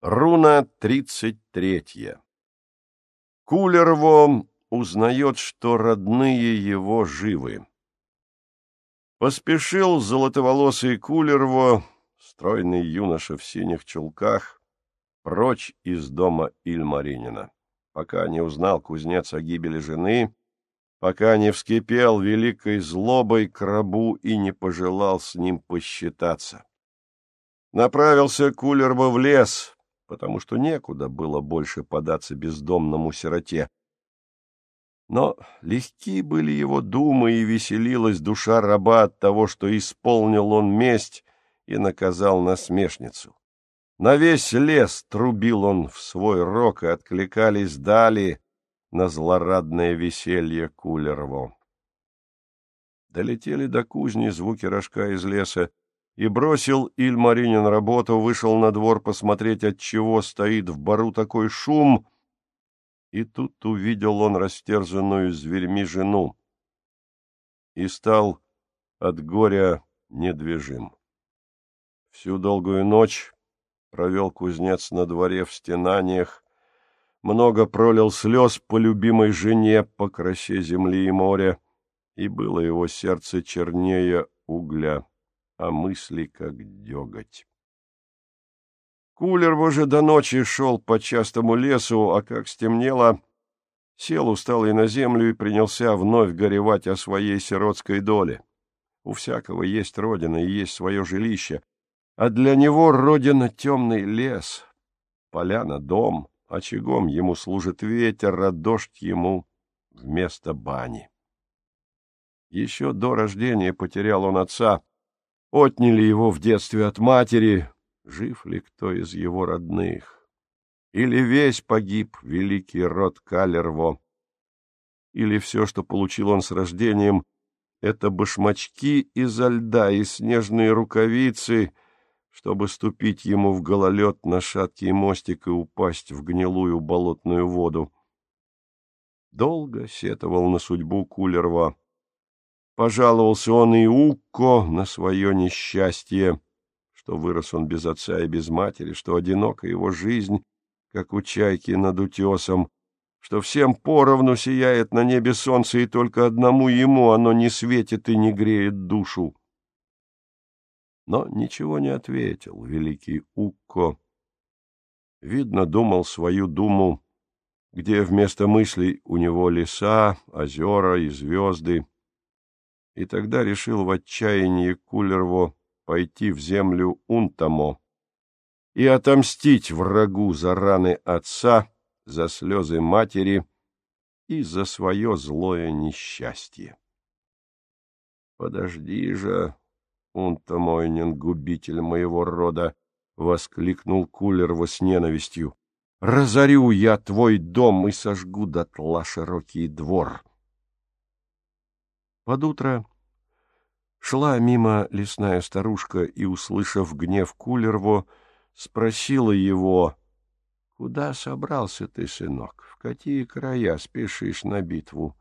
Руна тридцать третья. Кулерво узнает, что родные его живы. Поспешил золотоволосый Кулерво, стройный юноша в синих чулках, прочь из дома Ильмаринина, пока не узнал кузнец о гибели жены, пока не вскипел великой злобой к рабу и не пожелал с ним посчитаться. Направился Кулерво в лес, потому что некуда было больше податься бездомному сироте. Но легки были его думы, и веселилась душа раба от того, что исполнил он месть и наказал насмешницу. На весь лес трубил он в свой рог, и откликались дали на злорадное веселье Кулерово. Долетели до кузни звуки рожка из леса, и бросил Ильмаринин работу, вышел на двор посмотреть, от чего стоит в бару такой шум, и тут увидел он растерзанную зверьми жену и стал от горя недвижим. Всю долгую ночь провел кузнец на дворе в стенаниях, много пролил слез по любимой жене, по красе земли и моря, и было его сердце чернее угля а мысли как деготь. Кулер уже до ночи шел по частому лесу, а как стемнело, сел усталый на землю и принялся вновь горевать о своей сиротской доле. У всякого есть родина и есть свое жилище, а для него родина — темный лес, поляна — дом, очагом ему служит ветер, а дождь ему вместо бани. Еще до рождения потерял он отца, Отняли его в детстве от матери, жив ли кто из его родных? Или весь погиб великий род Калерво? Или все, что получил он с рождением, это башмачки изо льда и снежные рукавицы, чтобы ступить ему в гололед на шаткий мостик и упасть в гнилую болотную воду? Долго сетовал на судьбу Кулерва. Пожаловался он и Укко на свое несчастье, что вырос он без отца и без матери, что одинока его жизнь, как у чайки над утесом, что всем поровну сияет на небе солнце, и только одному ему оно не светит и не греет душу. Но ничего не ответил великий Укко. Видно, думал свою думу, где вместо мыслей у него леса, озера и звезды, и тогда решил в отчаянии Кулерво пойти в землю Унтамо и отомстить врагу за раны отца, за слезы матери и за свое злое несчастье. «Подожди же, Унтамойнин, губитель моего рода!» — воскликнул Кулерво с ненавистью. «Разорю я твой дом и сожгу дотла широкий двор!» Под утро шла мимо лесная старушка и, услышав гнев Кулерво, спросила его, «Куда собрался ты, сынок? В какие края спешишь на битву?»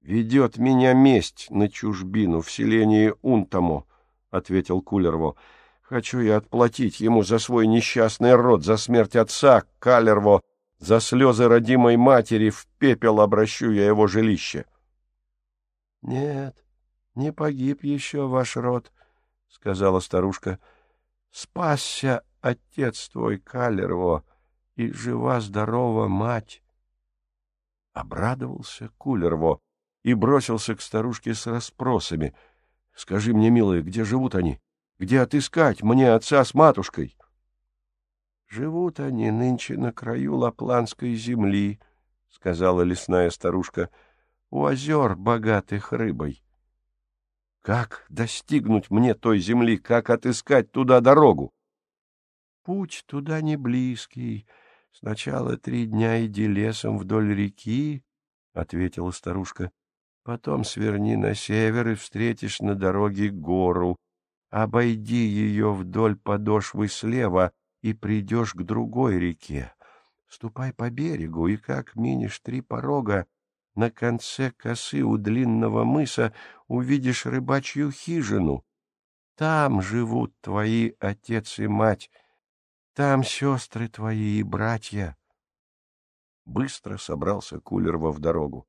«Ведет меня месть на чужбину в селении Унтамо», — ответил Кулерво. «Хочу я отплатить ему за свой несчастный род, за смерть отца, Калерво, за слезы родимой матери, в пепел обращу я его жилище». — Нет, не погиб еще ваш род, — сказала старушка. — Спасся отец твой Калерово, и жива-здорова мать. Обрадовался Кулерво и бросился к старушке с расспросами. — Скажи мне, милая, где живут они? Где отыскать мне отца с матушкой? — Живут они нынче на краю лапландской земли, — сказала лесная старушка, — у озер, богатых рыбой. Как достигнуть мне той земли, как отыскать туда дорогу? Путь туда не близкий. Сначала три дня иди лесом вдоль реки, — ответила старушка. Потом сверни на север и встретишь на дороге гору. Обойди ее вдоль подошвы слева и придешь к другой реке. Ступай по берегу, и как минишь три порога, на конце косы у длинного мыса увидишь рыбачью хижину. Там живут твои отец и мать. Там сестры твои и братья. Быстро собрался Кулерва в дорогу.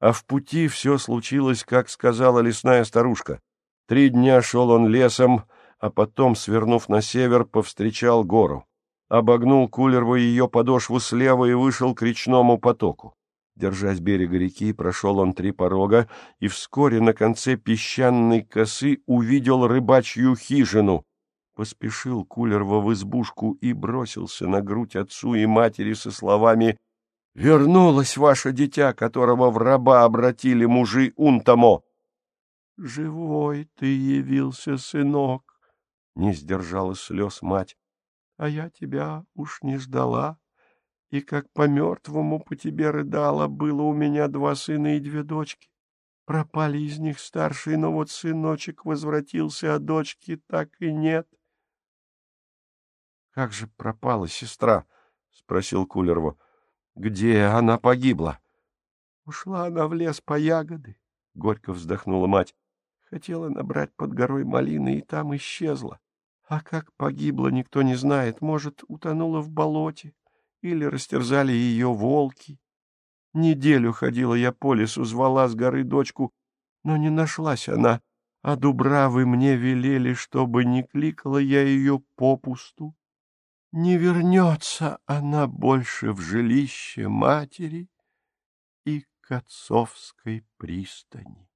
А в пути все случилось, как сказала лесная старушка. Три дня шел он лесом, а потом, свернув на север, повстречал гору. Обогнул Кулерва ее подошву слева и вышел к речному потоку. Держась берега реки, прошел он три порога и вскоре на конце песчаной косы увидел рыбачью хижину. Поспешил Кулерва в избушку и бросился на грудь отцу и матери со словами «Вернулось ваше дитя, которого в раба обратили мужи Унтамо!» «Живой ты явился, сынок!» — не сдержала слез мать. «А я тебя уж не ждала!» И как по мертвому по тебе рыдала, было у меня два сына и две дочки. Пропали из них старший, но вот сыночек возвратился, а дочки так и нет. — Как же пропала сестра? — спросил Кулерова. — Где она погибла? — Ушла она в лес по ягоды, — горько вздохнула мать. Хотела набрать под горой малины, и там исчезла. А как погибла, никто не знает. Может, утонула в болоте или растерзали ее волки. Неделю ходила я по лесу, звала с горы дочку, но не нашлась она, а дубравы мне велели, чтобы не кликала я ее попусту. Не вернется она больше в жилище матери и к отцовской пристани.